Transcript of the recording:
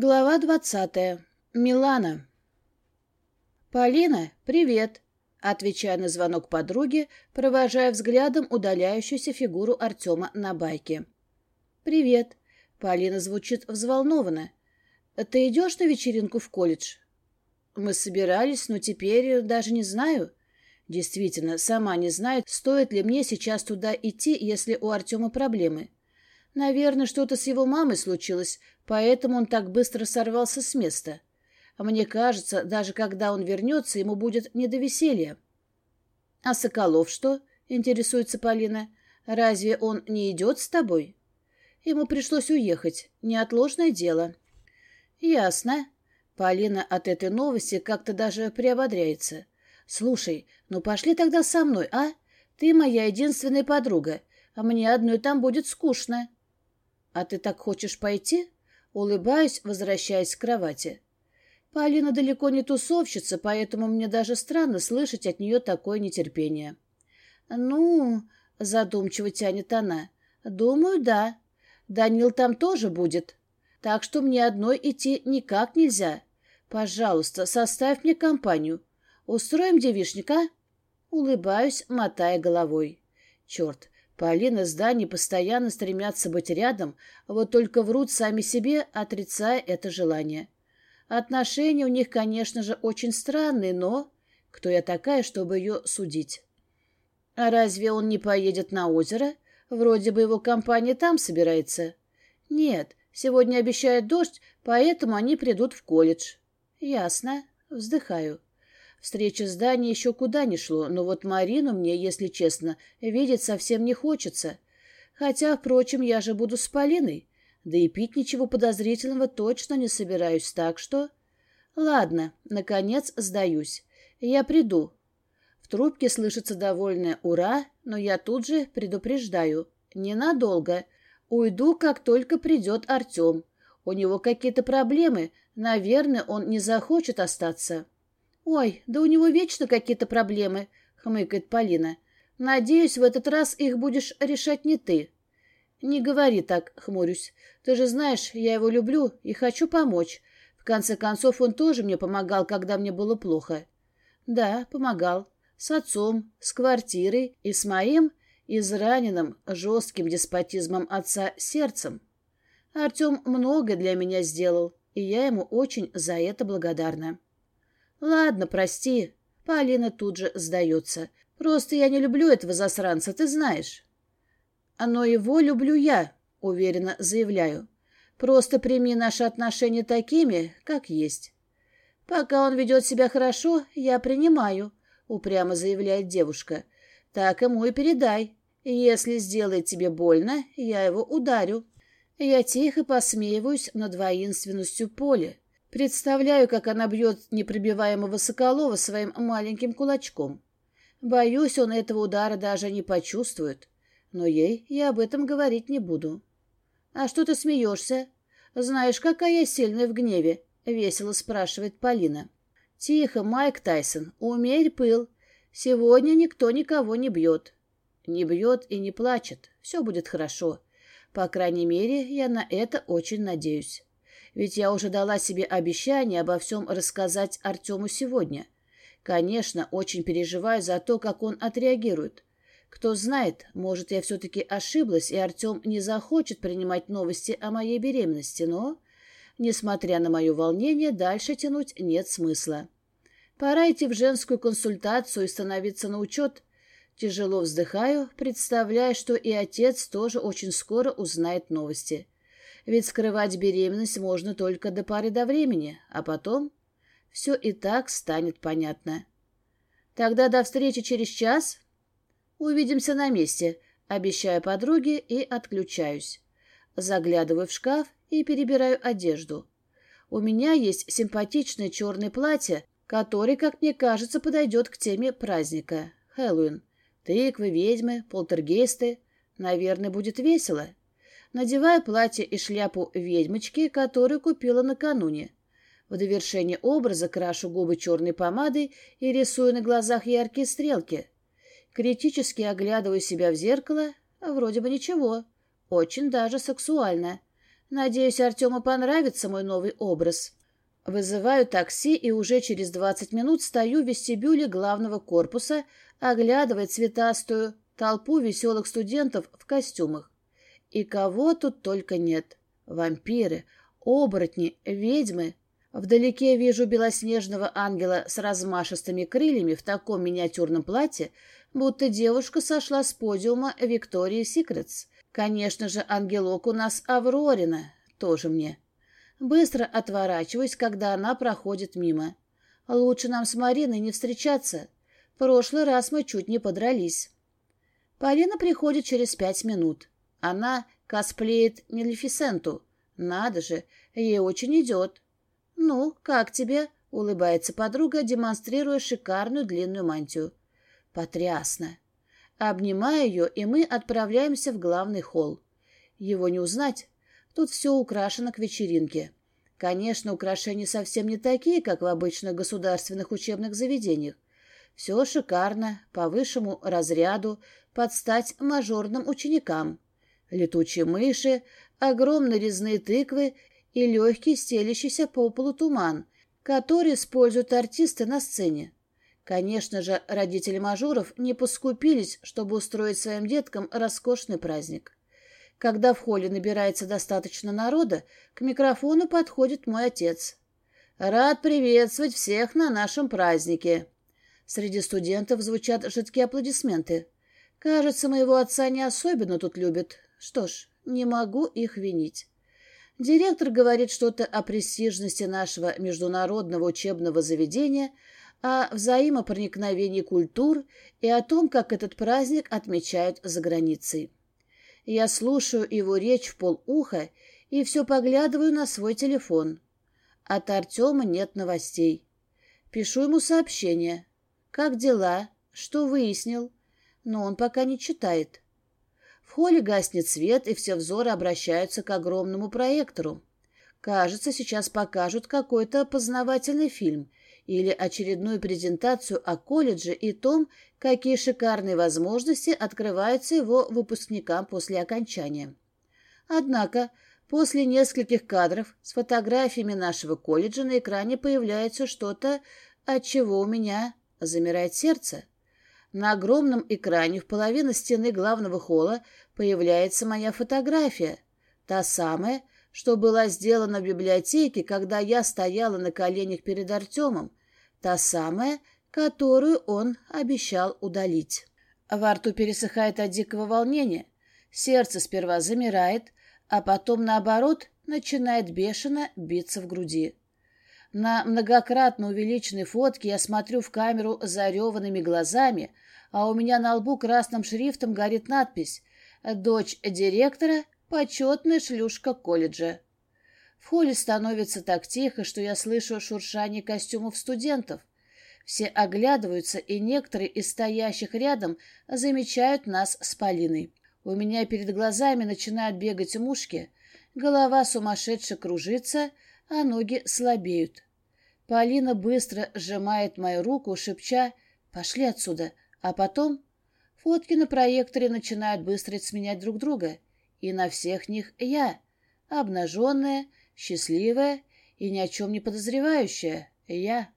Глава двадцатая. Милана. «Полина, привет!» Отвечая на звонок подруги, провожая взглядом удаляющуюся фигуру Артема на байке. «Привет!» Полина звучит взволнованно. «Ты идешь на вечеринку в колледж?» «Мы собирались, но теперь даже не знаю». Действительно, сама не знаю, стоит ли мне сейчас туда идти, если у Артема проблемы. Наверное, что-то с его мамой случилось, поэтому он так быстро сорвался с места. А мне кажется, даже когда он вернется, ему будет не до веселья. — А Соколов что? — интересуется Полина. — Разве он не идет с тобой? Ему пришлось уехать. Неотложное дело. — Ясно. Полина от этой новости как-то даже приободряется. — Слушай, ну пошли тогда со мной, а? Ты моя единственная подруга, а мне одной там будет скучно. — А ты так хочешь пойти? Улыбаюсь, возвращаясь к кровати. Полина далеко не тусовщица, поэтому мне даже странно слышать от нее такое нетерпение. «Ну...» — задумчиво тянет она. «Думаю, да. Данил там тоже будет. Так что мне одной идти никак нельзя. Пожалуйста, составь мне компанию. Устроим девишника?» Улыбаюсь, мотая головой. «Черт, Полина с Даней постоянно стремятся быть рядом, вот только врут сами себе, отрицая это желание. Отношения у них, конечно же, очень странные, но... Кто я такая, чтобы ее судить? А разве он не поедет на озеро? Вроде бы его компания там собирается. Нет, сегодня обещает дождь, поэтому они придут в колледж. Ясно. Вздыхаю. Встреча с Даней еще куда ни шло, но вот Марину мне, если честно, видеть совсем не хочется. Хотя, впрочем, я же буду с Полиной. Да и пить ничего подозрительного точно не собираюсь, так что... Ладно, наконец сдаюсь. Я приду. В трубке слышится довольное «Ура!», но я тут же предупреждаю. Ненадолго. Уйду, как только придет Артем. У него какие-то проблемы. Наверное, он не захочет остаться. «Ой, да у него вечно какие-то проблемы», — хмыкает Полина. «Надеюсь, в этот раз их будешь решать не ты». «Не говори так», — хмурюсь. «Ты же знаешь, я его люблю и хочу помочь. В конце концов, он тоже мне помогал, когда мне было плохо». «Да, помогал. С отцом, с квартирой и с моим израненным жестким деспотизмом отца сердцем. Артем многое для меня сделал, и я ему очень за это благодарна». «Ладно, прости». Полина тут же сдается. «Просто я не люблю этого засранца, ты знаешь». «Но его люблю я», — уверенно заявляю. «Просто прими наши отношения такими, как есть». «Пока он ведет себя хорошо, я принимаю», — упрямо заявляет девушка. «Так ему и передай. Если сделает тебе больно, я его ударю». Я тихо посмеиваюсь над воинственностью поля. Представляю, как она бьет непробиваемого Соколова своим маленьким кулачком. Боюсь, он этого удара даже не почувствует. Но ей я об этом говорить не буду. — А что ты смеешься? Знаешь, какая я сильная в гневе? — весело спрашивает Полина. — Тихо, Майк Тайсон, умерь пыл. Сегодня никто никого не бьет. Не бьет и не плачет. Все будет хорошо. По крайней мере, я на это очень надеюсь. Ведь я уже дала себе обещание обо всем рассказать Артему сегодня. Конечно, очень переживаю за то, как он отреагирует. Кто знает, может, я все-таки ошиблась, и Артем не захочет принимать новости о моей беременности, но, несмотря на мое волнение, дальше тянуть нет смысла. Пора идти в женскую консультацию и становиться на учет. Тяжело вздыхаю, представляя, что и отец тоже очень скоро узнает новости ведь скрывать беременность можно только до пары до времени, а потом все и так станет понятно. Тогда до встречи через час. Увидимся на месте, обещаю подруге и отключаюсь. Заглядываю в шкаф и перебираю одежду. У меня есть симпатичное черное платье, которое, как мне кажется, подойдет к теме праздника. Хэллоуин. Тыквы, ведьмы, полтергейсты. Наверное, будет весело надевая платье и шляпу ведьмочки, которую купила накануне. В довершение образа крашу губы черной помадой и рисую на глазах яркие стрелки. Критически оглядываю себя в зеркало, вроде бы ничего. Очень даже сексуально. Надеюсь, Артему понравится мой новый образ. Вызываю такси и уже через 20 минут стою в вестибюле главного корпуса, оглядывая цветастую толпу веселых студентов в костюмах. И кого тут только нет. Вампиры, оборотни, ведьмы. Вдалеке вижу белоснежного ангела с размашистыми крыльями в таком миниатюрном платье, будто девушка сошла с подиума Виктории Секретс. Конечно же, ангелок у нас Аврорина, тоже мне. Быстро отворачиваюсь, когда она проходит мимо. Лучше нам с Мариной не встречаться. Прошлый раз мы чуть не подрались. Полина приходит через пять минут. Она косплеит Мелефисенту. Надо же, ей очень идет. «Ну, как тебе?» — улыбается подруга, демонстрируя шикарную длинную мантию. «Потрясно!» Обнимаю ее, и мы отправляемся в главный холл. Его не узнать. Тут все украшено к вечеринке. Конечно, украшения совсем не такие, как в обычных государственных учебных заведениях. Все шикарно, по высшему разряду, под стать мажорным ученикам. Летучие мыши, огромные резные тыквы и легкий стелящийся по полу туман, который используют артисты на сцене. Конечно же, родители мажоров не поскупились, чтобы устроить своим деткам роскошный праздник. Когда в холле набирается достаточно народа, к микрофону подходит мой отец. «Рад приветствовать всех на нашем празднике!» Среди студентов звучат жидкие аплодисменты. Кажется, моего отца не особенно тут любят. Что ж, не могу их винить. Директор говорит что-то о престижности нашего международного учебного заведения, о взаимопроникновении культур и о том, как этот праздник отмечают за границей. Я слушаю его речь в полуха и все поглядываю на свой телефон. От Артема нет новостей. Пишу ему сообщение. «Как дела? Что выяснил?» Но он пока не читает. Холле гаснет свет, и все взоры обращаются к огромному проектору. Кажется, сейчас покажут какой-то познавательный фильм или очередную презентацию о колледже и том, какие шикарные возможности открываются его выпускникам после окончания. Однако, после нескольких кадров с фотографиями нашего колледжа на экране появляется что-то, от чего у меня замирает сердце. На огромном экране в половине стены главного холла появляется моя фотография, та самая, что была сделана в библиотеке, когда я стояла на коленях перед Артемом, та самая, которую он обещал удалить. Во рту пересыхает от дикого волнения. Сердце сперва замирает, а потом, наоборот, начинает бешено биться в груди. На многократно увеличенной фотке я смотрю в камеру зареванными глазами, а у меня на лбу красным шрифтом горит надпись «Дочь директора, почетная шлюшка колледжа». В холле становится так тихо, что я слышу шуршание костюмов студентов. Все оглядываются, и некоторые из стоящих рядом замечают нас с Полиной. У меня перед глазами начинают бегать мушки, голова сумасшедше кружится, а ноги слабеют. Полина быстро сжимает мою руку, шепча «Пошли отсюда», а потом фотки на проекторе начинают быстро сменять друг друга, и на всех них я, обнаженная, счастливая и ни о чем не подозревающая, я.